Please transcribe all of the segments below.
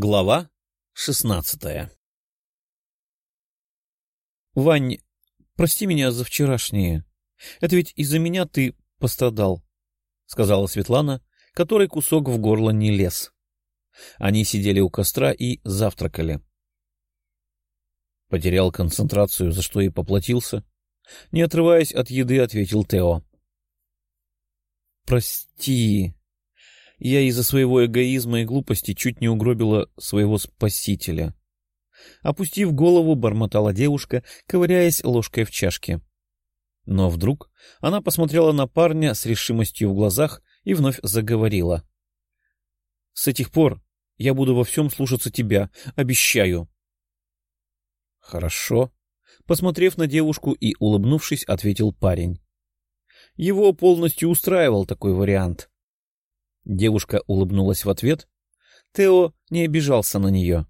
Глава шестнадцатая «Вань, прости меня за вчерашнее. Это ведь из-за меня ты пострадал», — сказала Светлана, которой кусок в горло не лез. Они сидели у костра и завтракали. Потерял концентрацию, за что и поплатился. Не отрываясь от еды, ответил Тео. «Прости», я из-за своего эгоизма и глупости чуть не угробила своего спасителя. Опустив голову, бормотала девушка, ковыряясь ложкой в чашке. Но вдруг она посмотрела на парня с решимостью в глазах и вновь заговорила. — С этих пор я буду во всем слушаться тебя, обещаю. — Хорошо. Посмотрев на девушку и улыбнувшись, ответил парень. Его полностью устраивал такой вариант. Девушка улыбнулась в ответ. Тео не обижался на нее,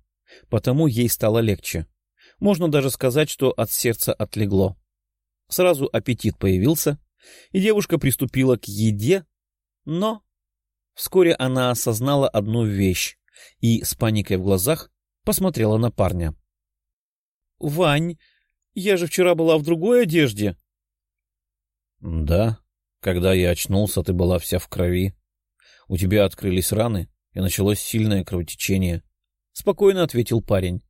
потому ей стало легче. Можно даже сказать, что от сердца отлегло. Сразу аппетит появился, и девушка приступила к еде, но вскоре она осознала одну вещь и с паникой в глазах посмотрела на парня. — Вань, я же вчера была в другой одежде. — Да, когда я очнулся, ты была вся в крови, у тебя открылись раны, и началось сильное кровотечение. Спокойно ответил парень.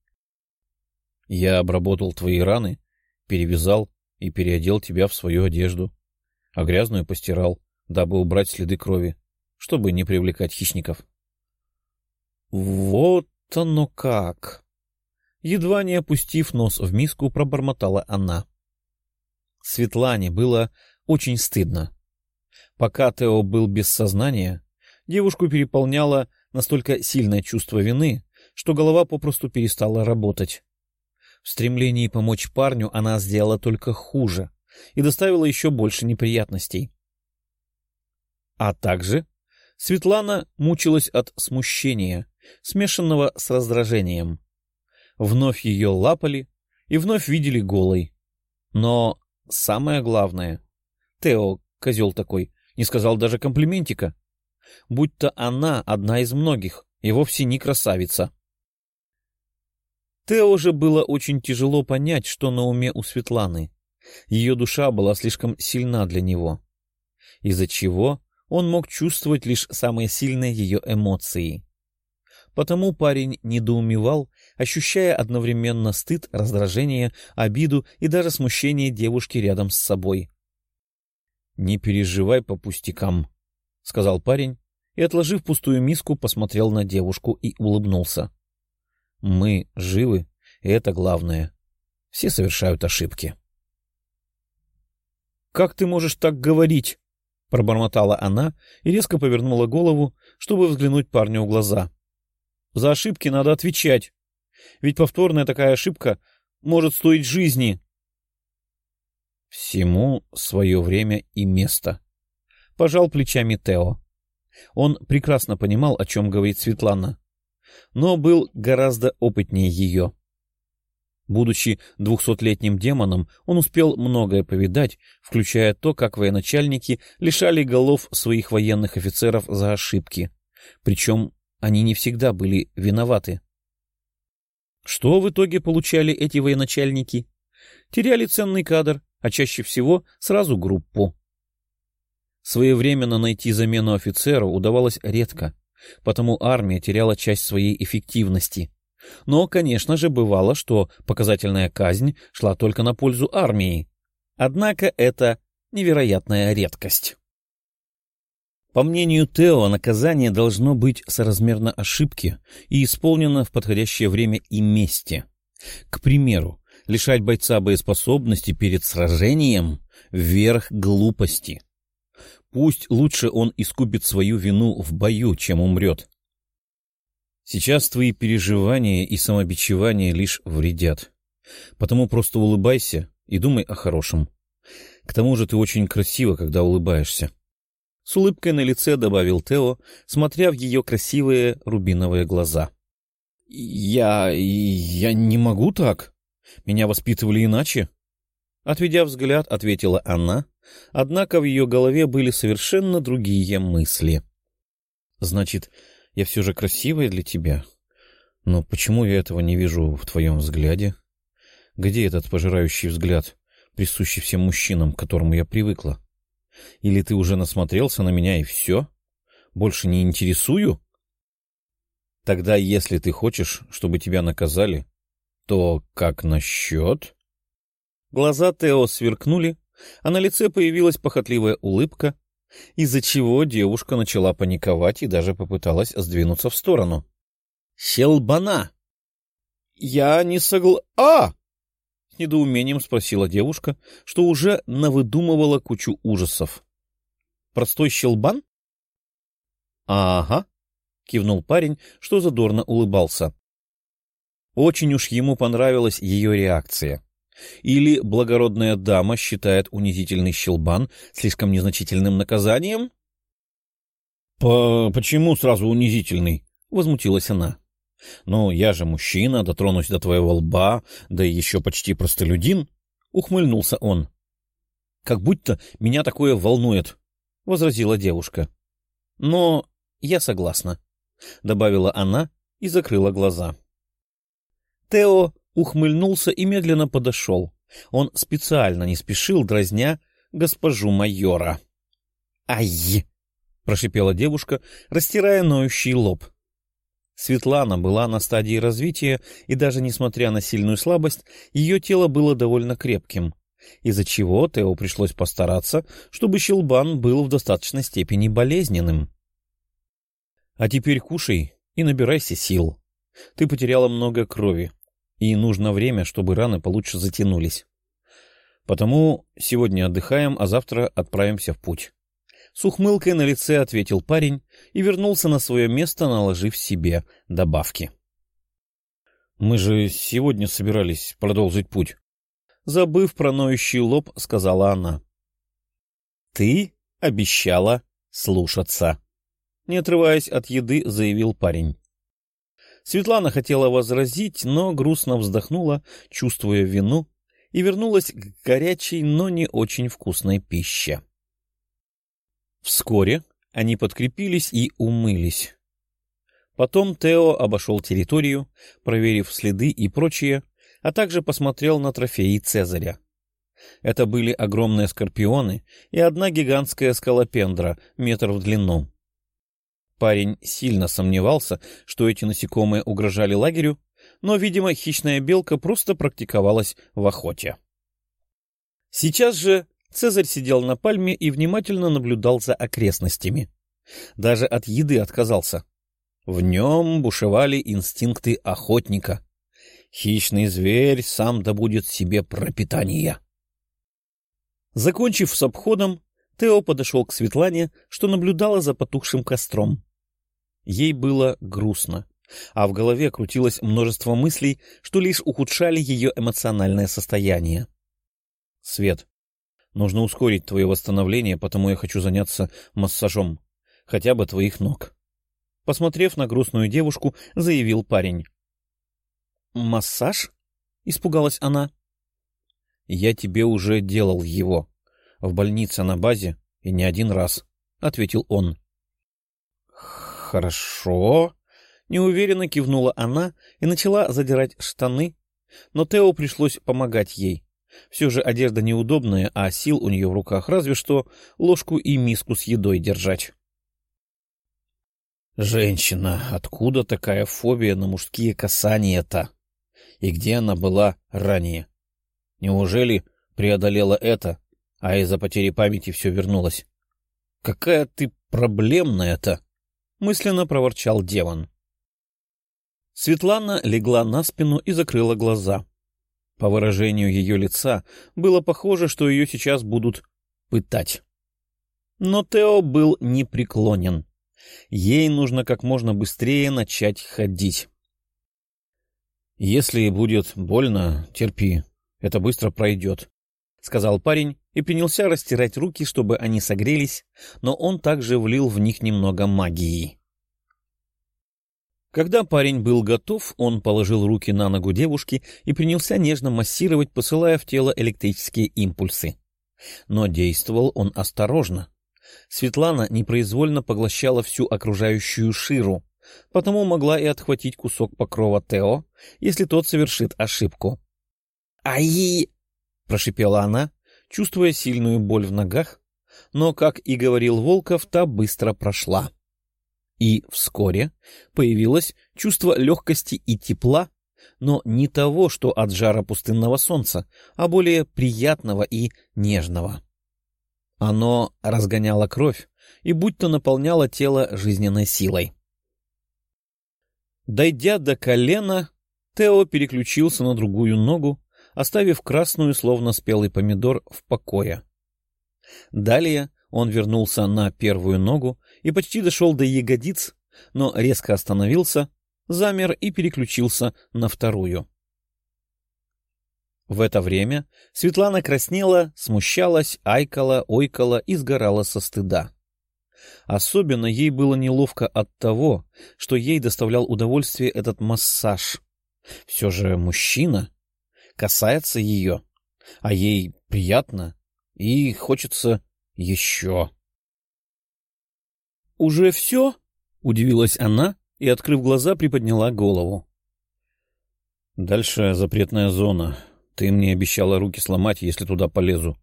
Я обработал твои раны, перевязал и переодел тебя в свою одежду, а грязную постирал, дабы убрать следы крови, чтобы не привлекать хищников. Вот оно как! Едва не опустив нос в миску, пробормотала она. Светлане было очень стыдно. Пока Тео был без сознания, Девушку переполняло настолько сильное чувство вины, что голова попросту перестала работать. В стремлении помочь парню она сделала только хуже и доставила еще больше неприятностей. А также Светлана мучилась от смущения, смешанного с раздражением. Вновь ее лапали и вновь видели голой. Но самое главное, Тео, козел такой, не сказал даже комплиментика будь-то она одна из многих, и вовсе не красавица. Тео же было очень тяжело понять, что на уме у Светланы. Ее душа была слишком сильна для него, из-за чего он мог чувствовать лишь самые сильные ее эмоции. Потому парень недоумевал, ощущая одновременно стыд, раздражение, обиду и даже смущение девушки рядом с собой. — Не переживай по пустякам, — сказал парень и, отложив пустую миску, посмотрел на девушку и улыбнулся. — Мы живы, и это главное. Все совершают ошибки. — Как ты можешь так говорить? — пробормотала она и резко повернула голову, чтобы взглянуть парню в глаза. — За ошибки надо отвечать. Ведь повторная такая ошибка может стоить жизни. — Всему свое время и место. Пожал плечами Тео. Он прекрасно понимал, о чем говорит Светлана, но был гораздо опытнее ее. Будучи двухсотлетним демоном, он успел многое повидать, включая то, как военачальники лишали голов своих военных офицеров за ошибки. Причем они не всегда были виноваты. Что в итоге получали эти военачальники? Теряли ценный кадр, а чаще всего сразу группу. Своевременно найти замену офицеру удавалось редко, потому армия теряла часть своей эффективности. Но, конечно же, бывало, что показательная казнь шла только на пользу армии. Однако это невероятная редкость. По мнению Тео, наказание должно быть соразмерно ошибке и исполнено в подходящее время и месте. К примеру, лишать бойца боеспособности перед сражением — верх глупости — Пусть лучше он искупит свою вину в бою, чем умрет. Сейчас твои переживания и самобичевания лишь вредят. Потому просто улыбайся и думай о хорошем. К тому же ты очень красива, когда улыбаешься. С улыбкой на лице добавил Тео, смотря в ее красивые рубиновые глаза. — Я... я не могу так. Меня воспитывали иначе. Отведя взгляд, ответила она, однако в ее голове были совершенно другие мысли. — Значит, я все же красивая для тебя? Но почему я этого не вижу в твоем взгляде? Где этот пожирающий взгляд, присущий всем мужчинам, к которому я привыкла? Или ты уже насмотрелся на меня и все? Больше не интересую? Тогда, если ты хочешь, чтобы тебя наказали, то как насчет... Глаза Тео сверкнули, а на лице появилась похотливая улыбка, из-за чего девушка начала паниковать и даже попыталась сдвинуться в сторону. «Щелбана!» «Я не согла... А!» — с недоумением спросила девушка, что уже навыдумывала кучу ужасов. «Простой щелбан?» «Ага», — кивнул парень, что задорно улыбался. Очень уж ему понравилась ее реакция. Или благородная дама считает унизительный щелбан слишком незначительным наказанием? — Почему сразу унизительный? — возмутилась она. — Ну, я же мужчина, дотронусь до твоего лба, да и еще почти простолюдин, — ухмыльнулся он. — Как будто меня такое волнует, — возразила девушка. — Но я согласна, — добавила она и закрыла глаза. Тео ухмыльнулся и медленно подошел. Он специально не спешил, дразня госпожу майора. «Ай!» — прошипела девушка, растирая ноющий лоб. Светлана была на стадии развития, и даже несмотря на сильную слабость, ее тело было довольно крепким, из-за чего Тео пришлось постараться, чтобы щелбан был в достаточной степени болезненным. «А теперь кушай и набирайся сил. Ты потеряла много крови, и нужно время, чтобы раны получше затянулись. Потому сегодня отдыхаем, а завтра отправимся в путь. С ухмылкой на лице ответил парень и вернулся на свое место, наложив себе добавки. «Мы же сегодня собирались продолжить путь». Забыв про ноющий лоб, сказала она. «Ты обещала слушаться», — не отрываясь от еды, заявил парень. Светлана хотела возразить, но грустно вздохнула, чувствуя вину, и вернулась к горячей, но не очень вкусной пище. Вскоре они подкрепились и умылись. Потом Тео обошел территорию, проверив следы и прочее, а также посмотрел на трофеи Цезаря. Это были огромные скорпионы и одна гигантская скалопендра, метр в длину. Парень сильно сомневался, что эти насекомые угрожали лагерю, но, видимо, хищная белка просто практиковалась в охоте. Сейчас же Цезарь сидел на пальме и внимательно наблюдал за окрестностями. Даже от еды отказался. В нем бушевали инстинкты охотника. Хищный зверь сам добудет себе пропитание. Закончив с обходом, Тео подошел к Светлане, что наблюдала за потухшим костром. Ей было грустно, а в голове крутилось множество мыслей, что лишь ухудшали ее эмоциональное состояние. — Свет, нужно ускорить твое восстановление, потому я хочу заняться массажом, хотя бы твоих ног. Посмотрев на грустную девушку, заявил парень. — Массаж? — испугалась она. — Я тебе уже делал его. В больнице на базе и не один раз, — ответил он. «Хорошо», — неуверенно кивнула она и начала задирать штаны, но Тео пришлось помогать ей. Все же одежда неудобная, а сил у нее в руках разве что ложку и миску с едой держать. «Женщина, откуда такая фобия на мужские касания-то? И где она была ранее? Неужели преодолела это, а из-за потери памяти все вернулось? Какая ты проблемная-то!» — мысленно проворчал демон. Светлана легла на спину и закрыла глаза. По выражению ее лица было похоже, что ее сейчас будут пытать. Но Тео был непреклонен. Ей нужно как можно быстрее начать ходить. «Если будет больно, терпи. Это быстро пройдет», — сказал парень и принялся растирать руки, чтобы они согрелись, но он также влил в них немного магии. Когда парень был готов, он положил руки на ногу девушки и принялся нежно массировать, посылая в тело электрические импульсы. Но действовал он осторожно. Светлана непроизвольно поглощала всю окружающую ширу. потому могла и отхватить кусок покрова Тео, если тот совершит ошибку. «Ай!» — прошипела она, чувствуя сильную боль в ногах, но, как и говорил Волков, та быстро прошла. И вскоре появилось чувство легкости и тепла, но не того, что от жара пустынного солнца, а более приятного и нежного. Оно разгоняло кровь и будто наполняло тело жизненной силой. Дойдя до колена, Тео переключился на другую ногу, оставив красную, словно спелый помидор, в покое. Далее он вернулся на первую ногу и почти дошел до ягодиц, но резко остановился, замер и переключился на вторую. В это время Светлана краснела, смущалась, айкала, ойкала и сгорала со стыда. Особенно ей было неловко от того, что ей доставлял удовольствие этот массаж. Все же мужчина касается ее, а ей приятно и хочется еще. «Уже все?» — удивилась она и, открыв глаза, приподняла голову. «Дальше запретная зона. Ты мне обещала руки сломать, если туда полезу».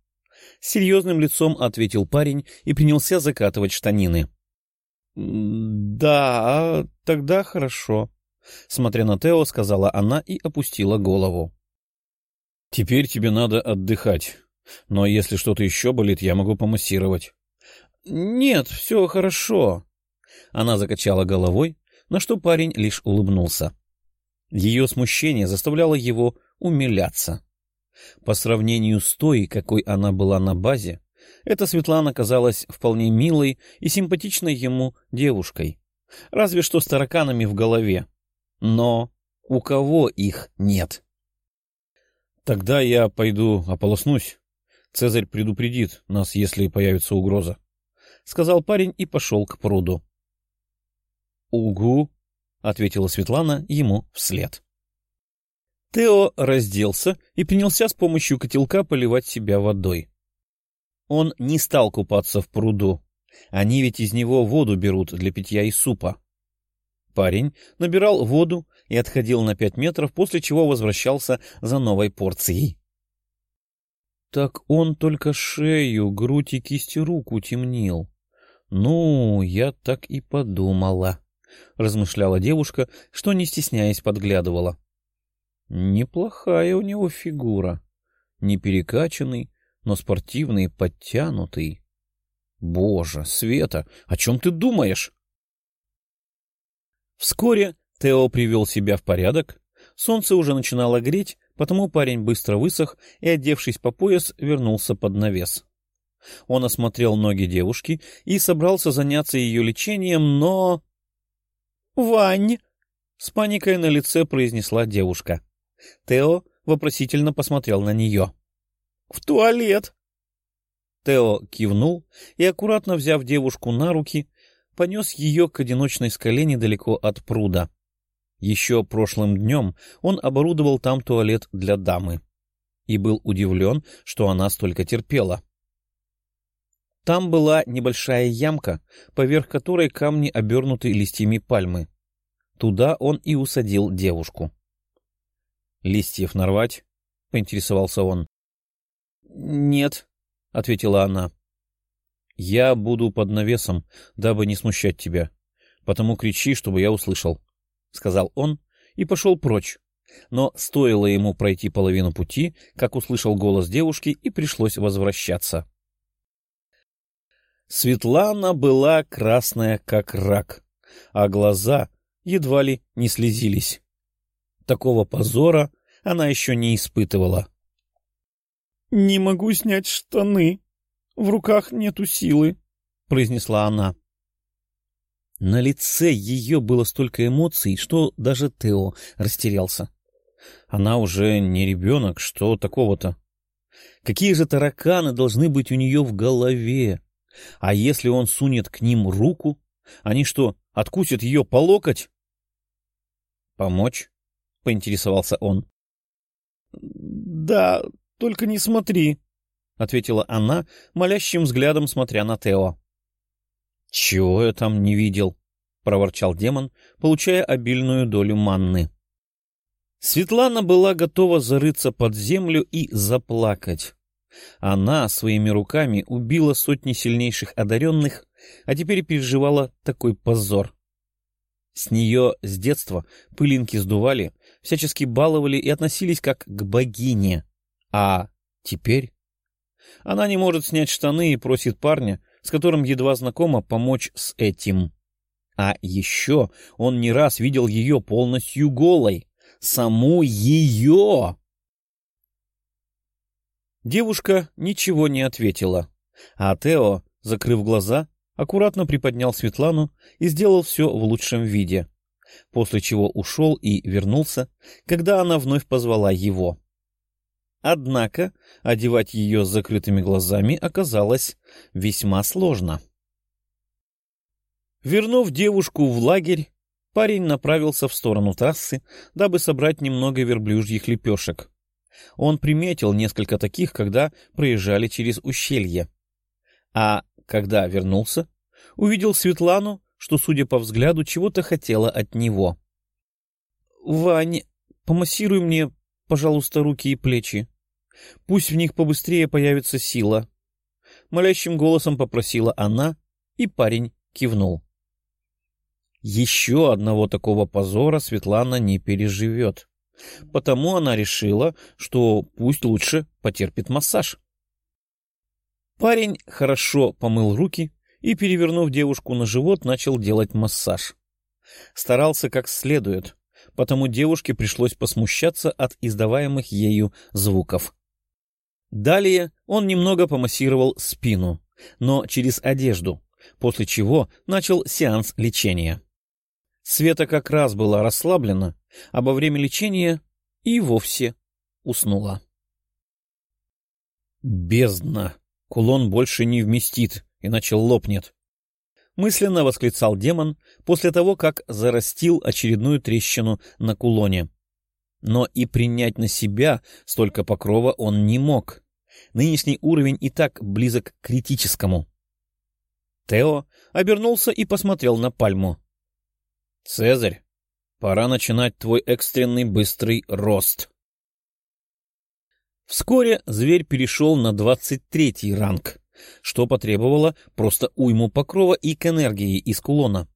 С серьезным лицом ответил парень и принялся закатывать штанины. «Да, а тогда хорошо», — смотря на Тео, сказала она и опустила голову. «Теперь тебе надо отдыхать. Но если что-то еще болит, я могу помассировать». «Нет, все хорошо». Она закачала головой, на что парень лишь улыбнулся. Ее смущение заставляло его умиляться. По сравнению с той, какой она была на базе, эта Светлана казалась вполне милой и симпатичной ему девушкой. Разве что с тараканами в голове. Но у кого их нет? Тогда я пойду ополоснусь. Цезарь предупредит нас, если появится угроза. — сказал парень и пошел к пруду. — Угу, — ответила Светлана ему вслед. Тео разделся и принялся с помощью котелка поливать себя водой. Он не стал купаться в пруду. Они ведь из него воду берут для питья и супа. Парень набирал воду и отходил на пять метров, после чего возвращался за новой порцией. Так он только шею, грудь и кисти рук утемнил. Ну, я так и подумала, — размышляла девушка, что, не стесняясь, подглядывала. Неплохая у него фигура. Не перекачанный, но спортивный подтянутый. Боже, Света, о чем ты думаешь? Вскоре Тео привел себя в порядок. Солнце уже начинало греть, потому парень быстро высох и, одевшись по пояс, вернулся под навес. Он осмотрел ноги девушки и собрался заняться ее лечением, но... — Вань! — с паникой на лице произнесла девушка. Тео вопросительно посмотрел на нее. — В туалет! Тео кивнул и, аккуратно взяв девушку на руки, понес ее к одиночной скале недалеко от пруда. Еще прошлым днем он оборудовал там туалет для дамы и был удивлен, что она столько терпела. Там была небольшая ямка, поверх которой камни обернуты листьями пальмы. Туда он и усадил девушку. «Листьев нарвать?» — поинтересовался он. «Нет», — ответила она. «Я буду под навесом, дабы не смущать тебя. Потому кричи, чтобы я услышал», — сказал он и пошел прочь. Но стоило ему пройти половину пути, как услышал голос девушки, и пришлось возвращаться. Светлана была красная, как рак, а глаза едва ли не слезились. Такого позора она еще не испытывала. — Не могу снять штаны. В руках нету силы, — произнесла она. На лице ее было столько эмоций, что даже Тео растерялся. Она уже не ребенок, что такого-то? Какие же тараканы должны быть у нее в голове? А если он сунет к ним руку, они что, откусят ее по локоть? — Помочь? — поинтересовался он. «Да, только не смотри», — ответила она, молящим взглядом смотря на Тео. «Чего я там не видел?» — проворчал демон, получая обильную долю манны. Светлана была готова зарыться под землю и заплакать. Она своими руками убила сотни сильнейших одаренных, а теперь переживала такой позор. С нее с детства пылинки сдували, всячески баловали и относились как к богине. А теперь? Она не может снять штаны и просит парня, с которым едва знакома, помочь с этим. А еще он не раз видел ее полностью голой. Саму ее! Девушка ничего не ответила, а Тео, закрыв глаза, аккуратно приподнял Светлану и сделал все в лучшем виде, после чего ушел и вернулся, когда она вновь позвала его. Однако одевать ее с закрытыми глазами оказалось весьма сложно. Вернув девушку в лагерь, парень направился в сторону трассы, дабы собрать немного верблюжьих лепешек. Он приметил несколько таких, когда проезжали через ущелье. А когда вернулся, увидел Светлану, что, судя по взгляду, чего-то хотела от него. — Вань, помассируй мне, пожалуйста, руки и плечи. Пусть в них побыстрее появится сила. Молящим голосом попросила она, и парень кивнул. Еще одного такого позора Светлана не переживет. Потому она решила, что пусть лучше потерпит массаж. Парень хорошо помыл руки и, перевернув девушку на живот, начал делать массаж. Старался как следует, потому девушке пришлось посмущаться от издаваемых ею звуков. Далее он немного помассировал спину, но через одежду, после чего начал сеанс лечения. Света как раз была расслаблена, а во время лечения и вовсе уснула. «Бездна! Кулон больше не вместит, иначе лопнет!» Мысленно восклицал демон после того, как зарастил очередную трещину на кулоне. Но и принять на себя столько покрова он не мог. Нынешний уровень и так близок к критическому. Тео обернулся и посмотрел на пальму. — Цезарь, Пора начинать твой экстренный быстрый рост. Вскоре зверь перешел на двадцать третий ранг, что потребовало просто уйму покрова и к энергии из кулона.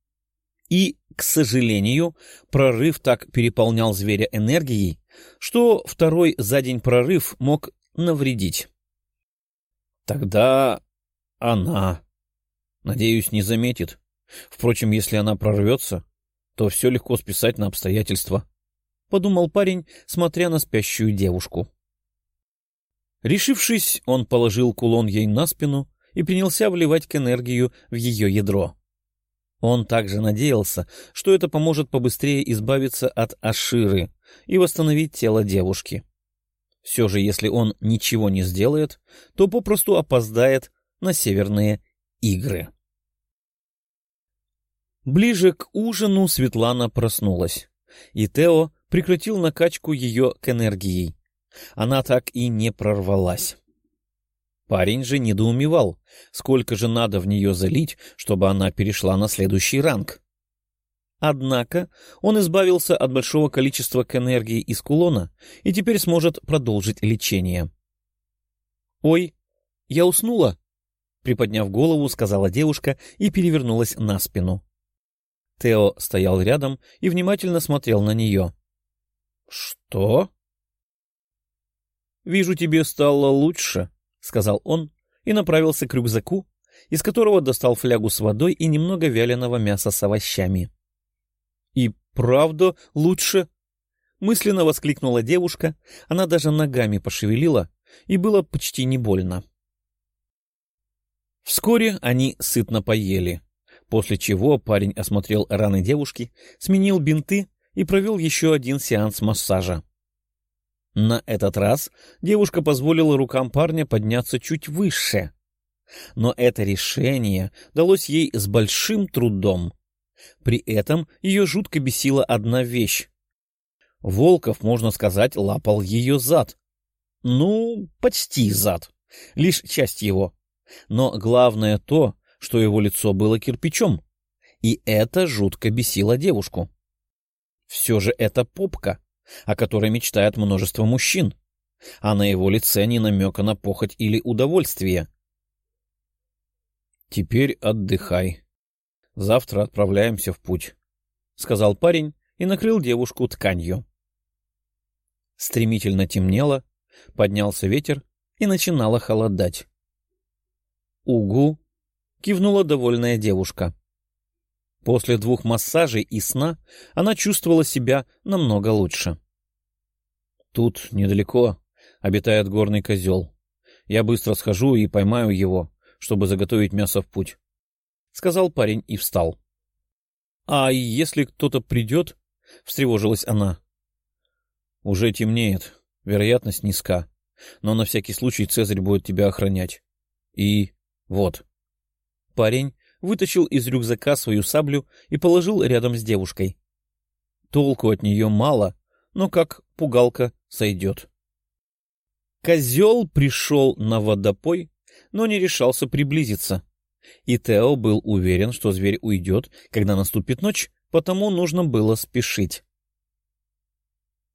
И, к сожалению, прорыв так переполнял зверя энергией, что второй за день прорыв мог навредить. Тогда она, надеюсь, не заметит. Впрочем, если она прорвется, то все легко списать на обстоятельства, — подумал парень, смотря на спящую девушку. Решившись, он положил кулон ей на спину и принялся вливать к энергию в ее ядро. Он также надеялся, что это поможет побыстрее избавиться от Аширы и восстановить тело девушки. Все же, если он ничего не сделает, то попросту опоздает на северные игры. Ближе к ужину Светлана проснулась, и Тео прекратил накачку ее к энергии. Она так и не прорвалась. Парень же недоумевал, сколько же надо в нее залить, чтобы она перешла на следующий ранг. Однако он избавился от большого количества к энергии из кулона и теперь сможет продолжить лечение. — Ой, я уснула? — приподняв голову, сказала девушка и перевернулась на спину. Тео стоял рядом и внимательно смотрел на нее. — Что? — Вижу, тебе стало лучше, — сказал он и направился к рюкзаку, из которого достал флягу с водой и немного вяленого мяса с овощами. — И правда лучше? — мысленно воскликнула девушка, она даже ногами пошевелила, и было почти не больно. Вскоре они сытно поели. — после чего парень осмотрел раны девушки, сменил бинты и провел еще один сеанс массажа. На этот раз девушка позволила рукам парня подняться чуть выше. Но это решение далось ей с большим трудом. При этом ее жутко бесила одна вещь. Волков, можно сказать, лапал ее зад. Ну, почти зад. Лишь часть его. Но главное то, что его лицо было кирпичом. И это жутко бесило девушку. Все же это попка, о которой мечтает множество мужчин, а на его лице ни намека на похоть или удовольствие. «Теперь отдыхай. Завтра отправляемся в путь», — сказал парень и накрыл девушку тканью. Стремительно темнело, поднялся ветер и начинало холодать. «Угу!» — кивнула довольная девушка. После двух массажей и сна она чувствовала себя намного лучше. «Тут недалеко обитает горный козел. Я быстро схожу и поймаю его, чтобы заготовить мясо в путь», — сказал парень и встал. «А если кто-то придет?» — встревожилась она. Уже темнеет, вероятность низка, но на всякий случай Цезарь будет тебя охранять. И вот. Парень вытащил из рюкзака свою саблю и положил рядом с девушкой. Толку от нее мало, но как пугалка сойдет. Козел пришел на водопой, но не решался приблизиться. И Тео был уверен, что зверь уйдет, когда наступит ночь, потому нужно было спешить.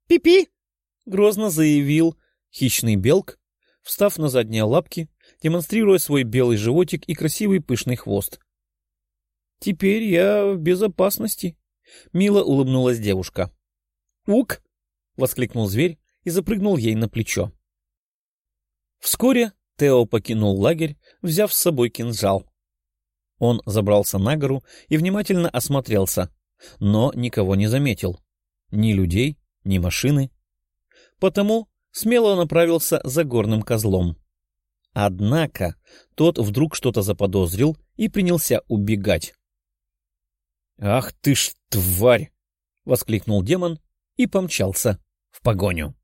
«Пи-пи!» — грозно заявил хищный белк, встав на задние лапки, демонстрируя свой белый животик и красивый пышный хвост. «Теперь я в безопасности», — мило улыбнулась девушка. «Ук!» — воскликнул зверь и запрыгнул ей на плечо. Вскоре Тео покинул лагерь, взяв с собой кинжал. Он забрался на гору и внимательно осмотрелся, но никого не заметил. Ни людей, ни машины. Потому смело направился за горным козлом. Однако тот вдруг что-то заподозрил и принялся убегать. «Ах ты ж тварь!» — воскликнул демон и помчался в погоню.